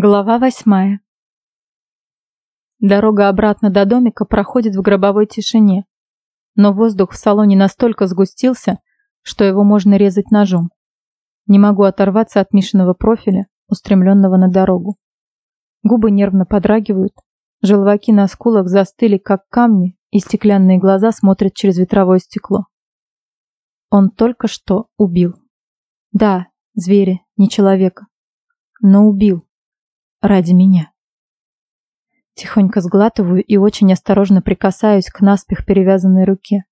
Глава восьмая. Дорога обратно до домика проходит в гробовой тишине, но воздух в салоне настолько сгустился, что его можно резать ножом. Не могу оторваться от Мишиного профиля, устремленного на дорогу. Губы нервно подрагивают, желваки на скулах застыли, как камни, и стеклянные глаза смотрят через ветровое стекло. Он только что убил. Да, зверя, не человека, но убил ради меня. Тихонько сглатываю и очень осторожно прикасаюсь к наспех перевязанной руке.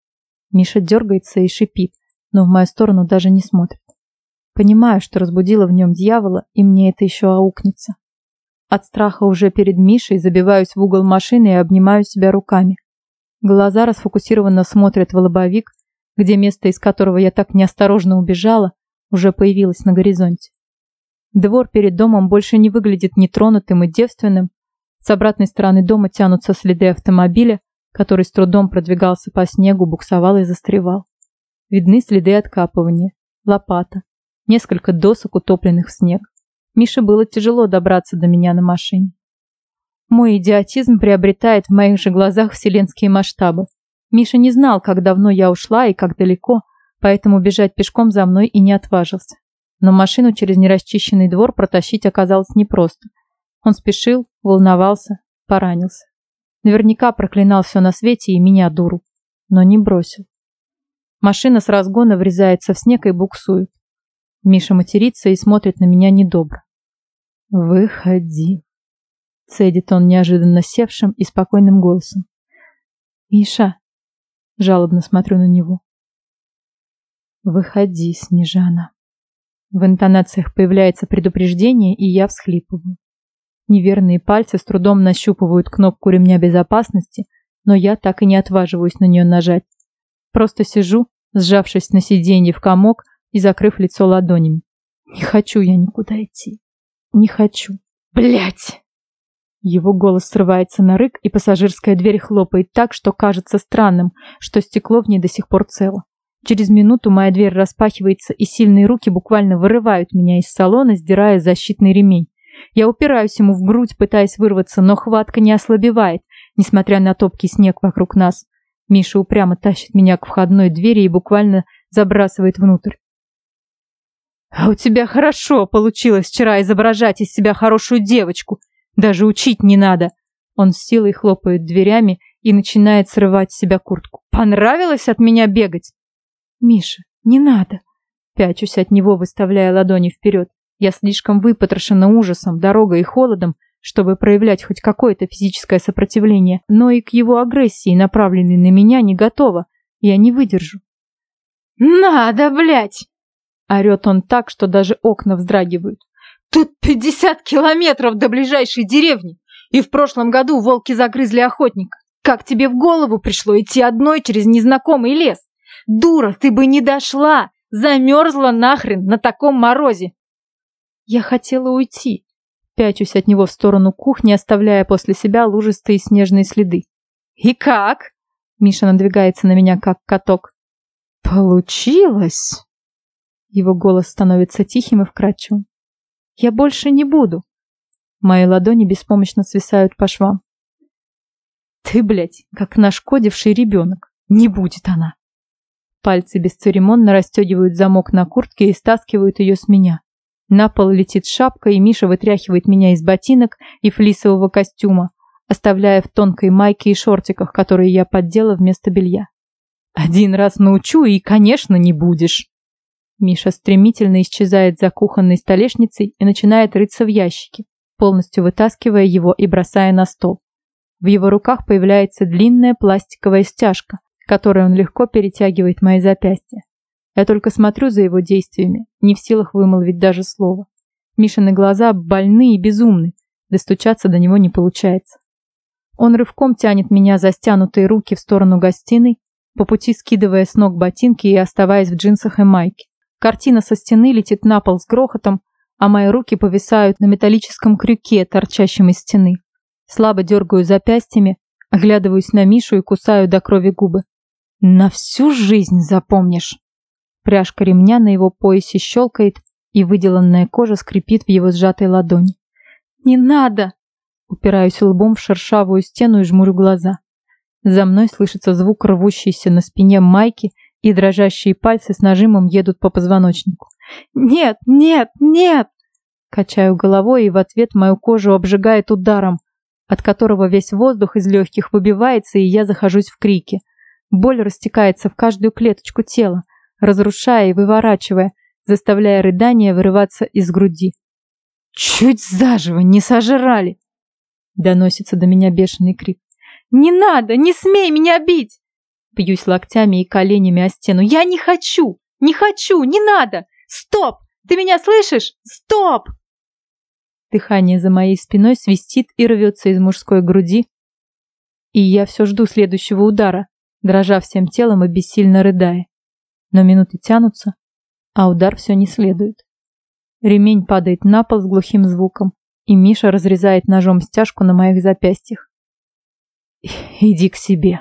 Миша дергается и шипит, но в мою сторону даже не смотрит. Понимаю, что разбудила в нем дьявола, и мне это еще аукнется. От страха уже перед Мишей забиваюсь в угол машины и обнимаю себя руками. Глаза расфокусированно смотрят в лобовик, где место, из которого я так неосторожно убежала, уже появилось на горизонте. Двор перед домом больше не выглядит нетронутым и девственным. С обратной стороны дома тянутся следы автомобиля, который с трудом продвигался по снегу, буксовал и застревал. Видны следы откапывания, лопата, несколько досок, утопленных в снег. Мише было тяжело добраться до меня на машине. Мой идиотизм приобретает в моих же глазах вселенские масштабы. Миша не знал, как давно я ушла и как далеко, поэтому бежать пешком за мной и не отважился. Но машину через нерасчищенный двор протащить оказалось непросто. Он спешил, волновался, поранился. Наверняка проклинал все на свете и меня, дуру. Но не бросил. Машина с разгона врезается в снег и буксует. Миша матерится и смотрит на меня недобро. «Выходи», — цедит он неожиданно севшим и спокойным голосом. «Миша», — жалобно смотрю на него. «Выходи, Снежана». В интонациях появляется предупреждение, и я всхлипываю. Неверные пальцы с трудом нащупывают кнопку ремня безопасности, но я так и не отваживаюсь на нее нажать. Просто сижу, сжавшись на сиденье в комок и закрыв лицо ладонями. Не хочу я никуда идти. Не хочу. Блять! Его голос срывается на рык, и пассажирская дверь хлопает так, что кажется странным, что стекло в ней до сих пор цело. Через минуту моя дверь распахивается, и сильные руки буквально вырывают меня из салона, сдирая защитный ремень. Я упираюсь ему в грудь, пытаясь вырваться, но хватка не ослабевает, несмотря на топкий снег вокруг нас. Миша упрямо тащит меня к входной двери и буквально забрасывает внутрь. «А у тебя хорошо получилось вчера изображать из себя хорошую девочку. Даже учить не надо». Он с силой хлопает дверями и начинает срывать с себя куртку. «Понравилось от меня бегать?» «Миша, не надо!» Пячусь от него, выставляя ладони вперед. Я слишком выпотрошена ужасом, дорогой и холодом, чтобы проявлять хоть какое-то физическое сопротивление, но и к его агрессии, направленной на меня, не готова. Я не выдержу. «Надо, блядь!» Орет он так, что даже окна вздрагивают. «Тут пятьдесят километров до ближайшей деревни, и в прошлом году волки загрызли охотника. Как тебе в голову пришло идти одной через незнакомый лес?» Дура, ты бы не дошла! Замерзла нахрен на таком морозе!» Я хотела уйти. Пячусь от него в сторону кухни, оставляя после себя лужистые снежные следы. «И как?» Миша надвигается на меня, как каток. «Получилось!» Его голос становится тихим и вкрадчивым. «Я больше не буду!» Мои ладони беспомощно свисают по швам. «Ты, блядь, как нашкодивший ребенок! Не будет она!» Пальцы бесцеремонно расстегивают замок на куртке и стаскивают ее с меня. На пол летит шапка, и Миша вытряхивает меня из ботинок и флисового костюма, оставляя в тонкой майке и шортиках, которые я поддела вместо белья. «Один раз научу, и, конечно, не будешь!» Миша стремительно исчезает за кухонной столешницей и начинает рыться в ящике, полностью вытаскивая его и бросая на стол. В его руках появляется длинная пластиковая стяжка, которой он легко перетягивает мои запястья. Я только смотрю за его действиями, не в силах вымолвить даже слова. Мишины глаза больны и безумны, достучаться до него не получается. Он рывком тянет меня за стянутые руки в сторону гостиной, по пути скидывая с ног ботинки и оставаясь в джинсах и майке. Картина со стены летит на пол с грохотом, а мои руки повисают на металлическом крюке, торчащем из стены. Слабо дергаю запястьями, оглядываюсь на Мишу и кусаю до крови губы. На всю жизнь запомнишь. Пряжка ремня на его поясе щелкает, и выделанная кожа скрипит в его сжатой ладони. не надо!» Упираюсь лбом в шершавую стену и жмурю глаза. За мной слышится звук рвущейся на спине майки, и дрожащие пальцы с нажимом едут по позвоночнику. «Нет, нет, нет!» Качаю головой, и в ответ мою кожу обжигает ударом, от которого весь воздух из легких выбивается, и я захожусь в крике. Боль растекается в каждую клеточку тела, разрушая и выворачивая, заставляя рыдания вырываться из груди. «Чуть заживо не сожрали!» Доносится до меня бешеный крик. «Не надо! Не смей меня бить!» Бьюсь локтями и коленями о стену. «Я не хочу! Не хочу! Не надо! Стоп! Ты меня слышишь? Стоп!» Дыхание за моей спиной свистит и рвется из мужской груди. И я все жду следующего удара, дрожа всем телом и бессильно рыдая. Но минуты тянутся, а удар все не следует. Ремень падает на пол с глухим звуком, и Миша разрезает ножом стяжку на моих запястьях. «Иди к себе»,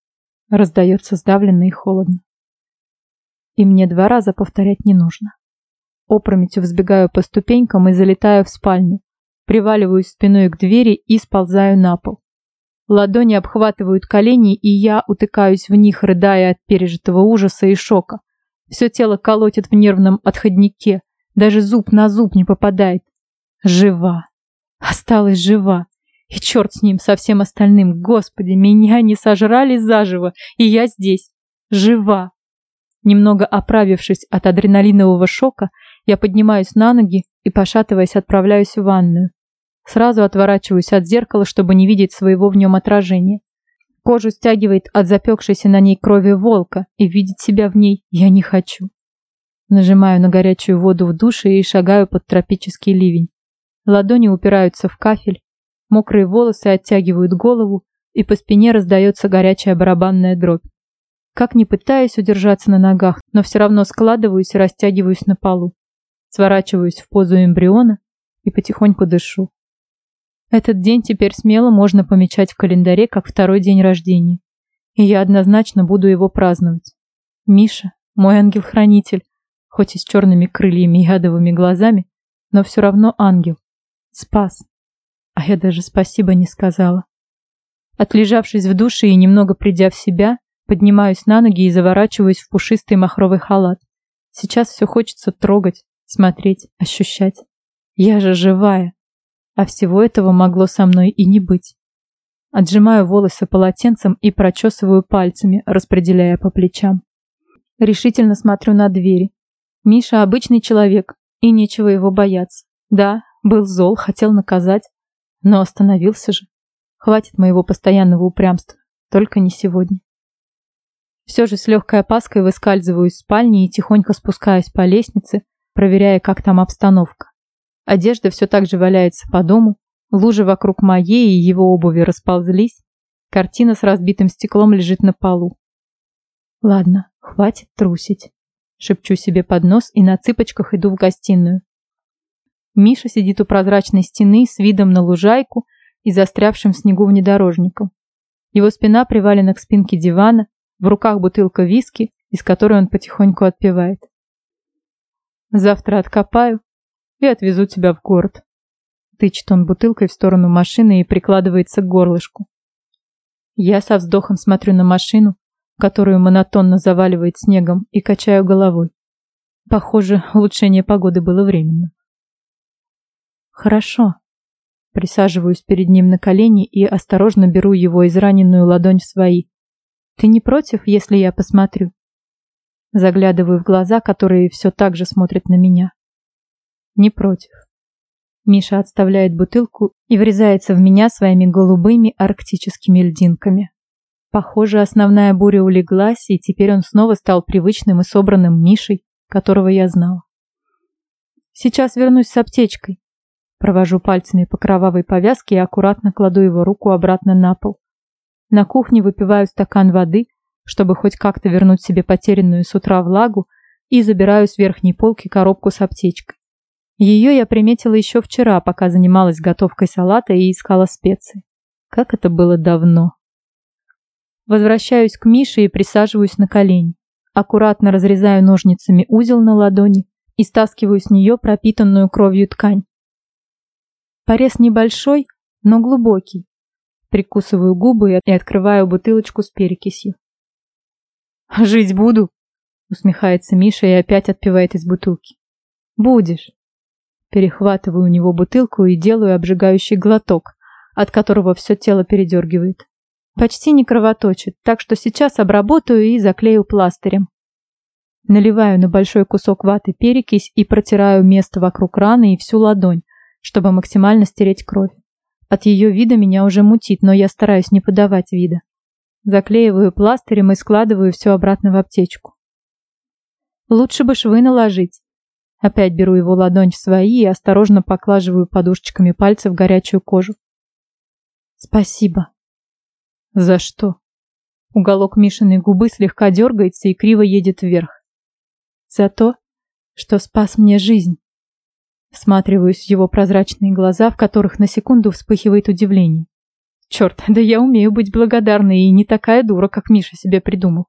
— раздается сдавленно и холодно. И мне два раза повторять не нужно. Опрометью взбегаю по ступенькам и залетаю в спальню, приваливаюсь спиной к двери и сползаю на пол. Ладони обхватывают колени, и я утыкаюсь в них, рыдая от пережитого ужаса и шока. Все тело колотит в нервном отходнике, даже зуб на зуб не попадает. Жива. Осталась жива. И черт с ним, со всем остальным. Господи, меня не сожрали заживо, и я здесь. Жива. Немного оправившись от адреналинового шока, я поднимаюсь на ноги и, пошатываясь, отправляюсь в ванную. Сразу отворачиваюсь от зеркала, чтобы не видеть своего в нем отражения. Кожу стягивает от запекшейся на ней крови волка, и видеть себя в ней я не хочу. Нажимаю на горячую воду в душе и шагаю под тропический ливень. Ладони упираются в кафель, мокрые волосы оттягивают голову, и по спине раздается горячая барабанная дробь. Как ни пытаюсь удержаться на ногах, но все равно складываюсь и растягиваюсь на полу. Сворачиваюсь в позу эмбриона и потихоньку дышу. Этот день теперь смело можно помечать в календаре как второй день рождения. И я однозначно буду его праздновать. Миша, мой ангел-хранитель, хоть и с черными крыльями и ядовыми глазами, но все равно ангел. Спас. А я даже спасибо не сказала. Отлежавшись в душе и немного придя в себя, поднимаюсь на ноги и заворачиваюсь в пушистый махровый халат. Сейчас все хочется трогать, смотреть, ощущать. Я же живая. А всего этого могло со мной и не быть. Отжимаю волосы полотенцем и прочесываю пальцами, распределяя по плечам. Решительно смотрю на двери, Миша обычный человек, и нечего его бояться. Да, был зол, хотел наказать, но остановился же. Хватит моего постоянного упрямства, только не сегодня. Все же с легкой опаской выскальзываю из спальни и тихонько спускаюсь по лестнице, проверяя, как там обстановка. Одежда все так же валяется по дому, лужи вокруг моей и его обуви расползлись, картина с разбитым стеклом лежит на полу. Ладно, хватит трусить. Шепчу себе под нос и на цыпочках иду в гостиную. Миша сидит у прозрачной стены с видом на лужайку и застрявшим в снегу внедорожником. Его спина привалена к спинке дивана, в руках бутылка виски, из которой он потихоньку отпивает. «Завтра откопаю и отвезу тебя в город». Тычет он бутылкой в сторону машины и прикладывается к горлышку. Я со вздохом смотрю на машину, которую монотонно заваливает снегом, и качаю головой. Похоже, улучшение погоды было временным. Хорошо. Присаживаюсь перед ним на колени и осторожно беру его израненную ладонь в свои. Ты не против, если я посмотрю? Заглядываю в глаза, которые все так же смотрят на меня. Не против. Миша отставляет бутылку и врезается в меня своими голубыми арктическими льдинками. Похоже, основная буря улеглась, и теперь он снова стал привычным и собранным Мишей, которого я знала. Сейчас вернусь с аптечкой. Провожу пальцами по кровавой повязке и аккуратно кладу его руку обратно на пол. На кухне выпиваю стакан воды, чтобы хоть как-то вернуть себе потерянную с утра влагу, и забираю с верхней полки коробку с аптечкой. Ее я приметила еще вчера, пока занималась готовкой салата и искала специи. Как это было давно. Возвращаюсь к Мише и присаживаюсь на колени. Аккуратно разрезаю ножницами узел на ладони и стаскиваю с нее пропитанную кровью ткань. Порез небольшой, но глубокий. Прикусываю губы и открываю бутылочку с перекисью. «Жить буду?» Усмехается Миша и опять отпивает из бутылки. «Будешь». Перехватываю у него бутылку и делаю обжигающий глоток, от которого все тело передергивает. Почти не кровоточит, так что сейчас обработаю и заклею пластырем. Наливаю на большой кусок ваты перекись и протираю место вокруг раны и всю ладонь, чтобы максимально стереть кровь. От ее вида меня уже мутит, но я стараюсь не подавать вида. Заклеиваю пластырем и складываю все обратно в аптечку. Лучше бы швы наложить. Опять беру его ладонь в свои и осторожно поклаживаю подушечками пальцев горячую кожу. Спасибо. За что? Уголок Мишиной губы слегка дергается и криво едет вверх. За то, что спас мне жизнь. Всматриваюсь в его прозрачные глаза, в которых на секунду вспыхивает удивление. Черт, да я умею быть благодарной и не такая дура, как Миша себе придумал.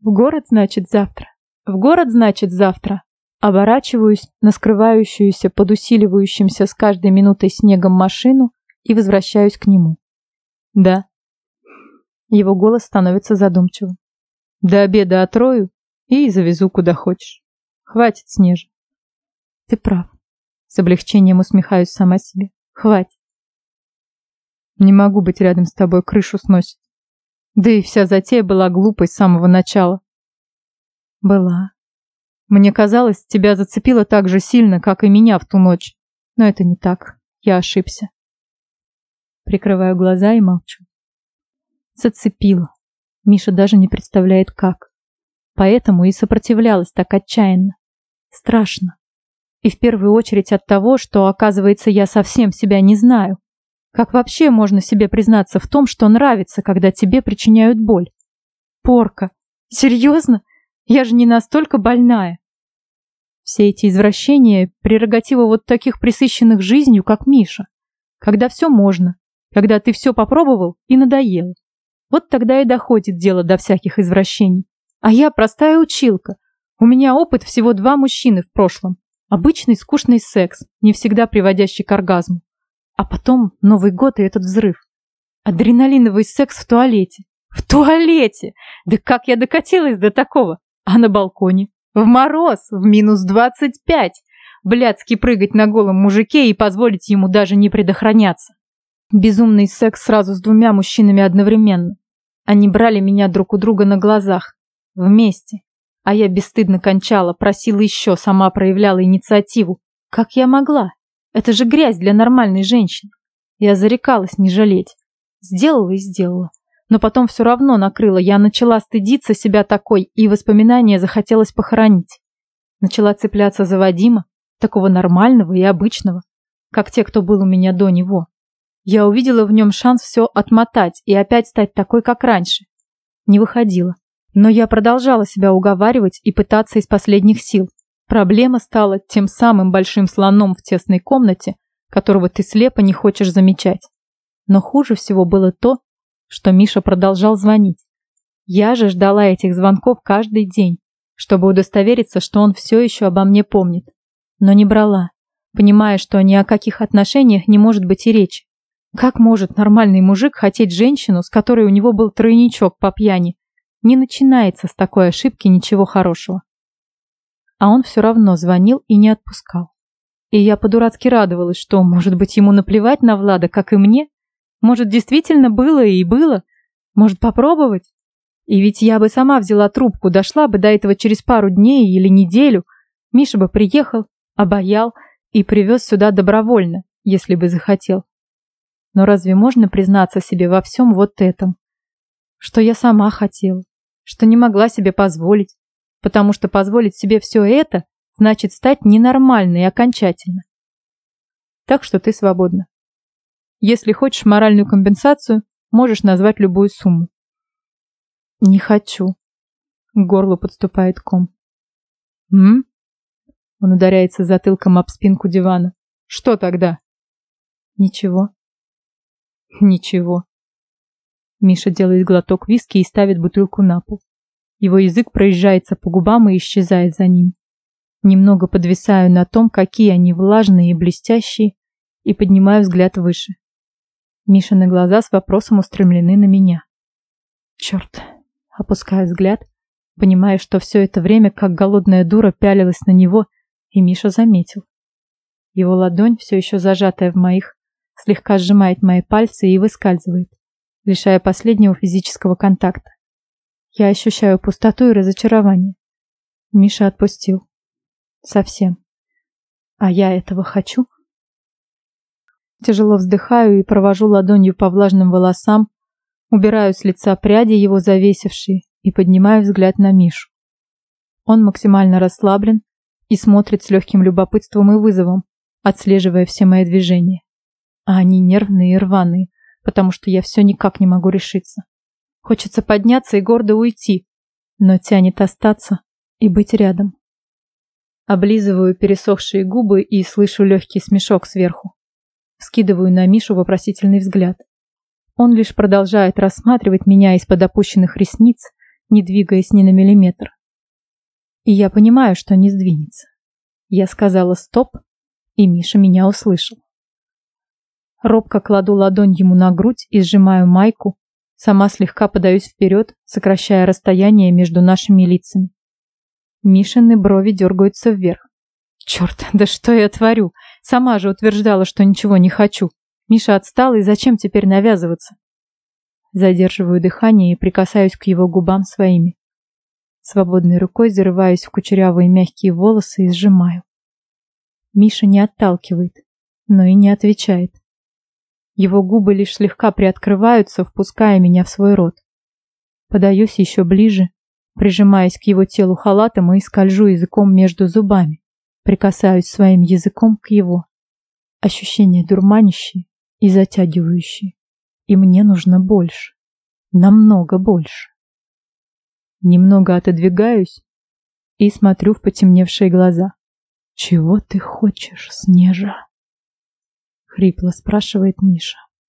В город, значит, завтра. В город, значит, завтра. Оборачиваюсь на скрывающуюся под усиливающимся с каждой минутой снегом машину и возвращаюсь к нему. Да. Его голос становится задумчивым. До обеда отрою и завезу куда хочешь. Хватит, Снежа. Ты прав. С облегчением усмехаюсь сама себе. Хватит. Не могу быть рядом с тобой, крышу сносит. Да и вся затея была глупой с самого начала. Была. Мне казалось, тебя зацепило так же сильно, как и меня в ту ночь. Но это не так. Я ошибся. Прикрываю глаза и молчу. Зацепило. Миша даже не представляет как. Поэтому и сопротивлялась так отчаянно. Страшно. И в первую очередь от того, что, оказывается, я совсем себя не знаю. Как вообще можно себе признаться в том, что нравится, когда тебе причиняют боль? Порка. Серьезно? Я же не настолько больная. Все эти извращения – прерогатива вот таких присыщенных жизнью, как Миша. Когда все можно, когда ты все попробовал и надоело. Вот тогда и доходит дело до всяких извращений. А я простая училка. У меня опыт всего два мужчины в прошлом. Обычный скучный секс, не всегда приводящий к оргазму. А потом Новый год и этот взрыв. Адреналиновый секс в туалете. В туалете! Да как я докатилась до такого? А на балконе? В мороз, в минус двадцать пять. Блядски прыгать на голом мужике и позволить ему даже не предохраняться. Безумный секс сразу с двумя мужчинами одновременно. Они брали меня друг у друга на глазах. Вместе. А я бесстыдно кончала, просила еще, сама проявляла инициативу. Как я могла? Это же грязь для нормальной женщины. Я зарекалась не жалеть. Сделала и сделала но потом все равно накрыло. Я начала стыдиться себя такой, и воспоминания захотелось похоронить. Начала цепляться за Вадима, такого нормального и обычного, как те, кто был у меня до него. Я увидела в нем шанс все отмотать и опять стать такой, как раньше. Не выходила. Но я продолжала себя уговаривать и пытаться из последних сил. Проблема стала тем самым большим слоном в тесной комнате, которого ты слепо не хочешь замечать. Но хуже всего было то, что Миша продолжал звонить. Я же ждала этих звонков каждый день, чтобы удостовериться, что он все еще обо мне помнит. Но не брала, понимая, что ни о каких отношениях не может быть и речи. Как может нормальный мужик хотеть женщину, с которой у него был тройничок по пьяни? Не начинается с такой ошибки ничего хорошего. А он все равно звонил и не отпускал. И я по-дурацки радовалась, что, может быть, ему наплевать на Влада, как и мне, может, действительно было и было? Может, попробовать? И ведь я бы сама взяла трубку, дошла бы до этого через пару дней или неделю. Миша бы приехал, обаял и привез сюда добровольно, если бы захотел. Но разве можно признаться себе во всем вот этом? Что я сама хотела, что не могла себе позволить, потому что позволить себе все это значит стать ненормальной окончательно. Так что ты свободна. Если хочешь моральную компенсацию, можешь назвать любую сумму. Не хочу. К горлу подступает ком. М? Он ударяется затылком об спинку дивана. Что тогда? Ничего. Ничего. Миша делает глоток виски и ставит бутылку на пол. Его язык проезжается по губам и исчезает за ним. Немного подвисаю на том, какие они влажные и блестящие, и поднимаю взгляд выше. Мишины глаза с вопросом устремлены на меня. Черт. Опускаю взгляд, понимая, что все это время, как голодная дура, пялилась на него, и Миша заметил. Его ладонь, все еще зажатая в моих, слегка сжимает мои пальцы и выскальзывает, лишая последнего физического контакта. Я ощущаю пустоту и разочарование. Миша отпустил. Совсем. А я этого хочу? Тяжело вздыхаю и провожу ладонью по влажным волосам, убираю с лица пряди, его завесившие, и поднимаю взгляд на Мишу. Он максимально расслаблен и смотрит с легким любопытством и вызовом, отслеживая все мои движения. А они нервные и рваные, потому что я все никак не могу решиться. Хочется подняться и гордо уйти, но тянет остаться и быть рядом. Облизываю пересохшие губы и слышу легкий смешок сверху. Скидываю на Мишу вопросительный взгляд. Он лишь продолжает рассматривать меня из-под опущенных ресниц, не двигаясь ни на миллиметр. И я понимаю, что не сдвинется. Я сказала «стоп», и Миша меня услышал. Робко кладу ладонь ему на грудь и сжимаю майку, сама слегка подаюсь вперед, сокращая расстояние между нашими лицами. Мишины брови дергаются вверх. Черт, да что я творю? Сама же утверждала, что ничего не хочу. Миша отстал, и зачем теперь навязываться? Задерживаю дыхание и прикасаюсь к его губам своими. Свободной рукой зарываюсь в кучерявые мягкие волосы и сжимаю. Миша не отталкивает, но и не отвечает. Его губы лишь слегка приоткрываются, впуская меня в свой рот. Подаюсь еще ближе, прижимаясь к его телу халатом и скольжу языком между зубами, прикасаюсь своим языком к его. Ощущения дурманящие и затягивающие. И мне нужно больше. Намного больше. Немного отодвигаюсь и смотрю в потемневшие глаза. «Чего ты хочешь, Снежа?» Хрипло спрашивает Миша.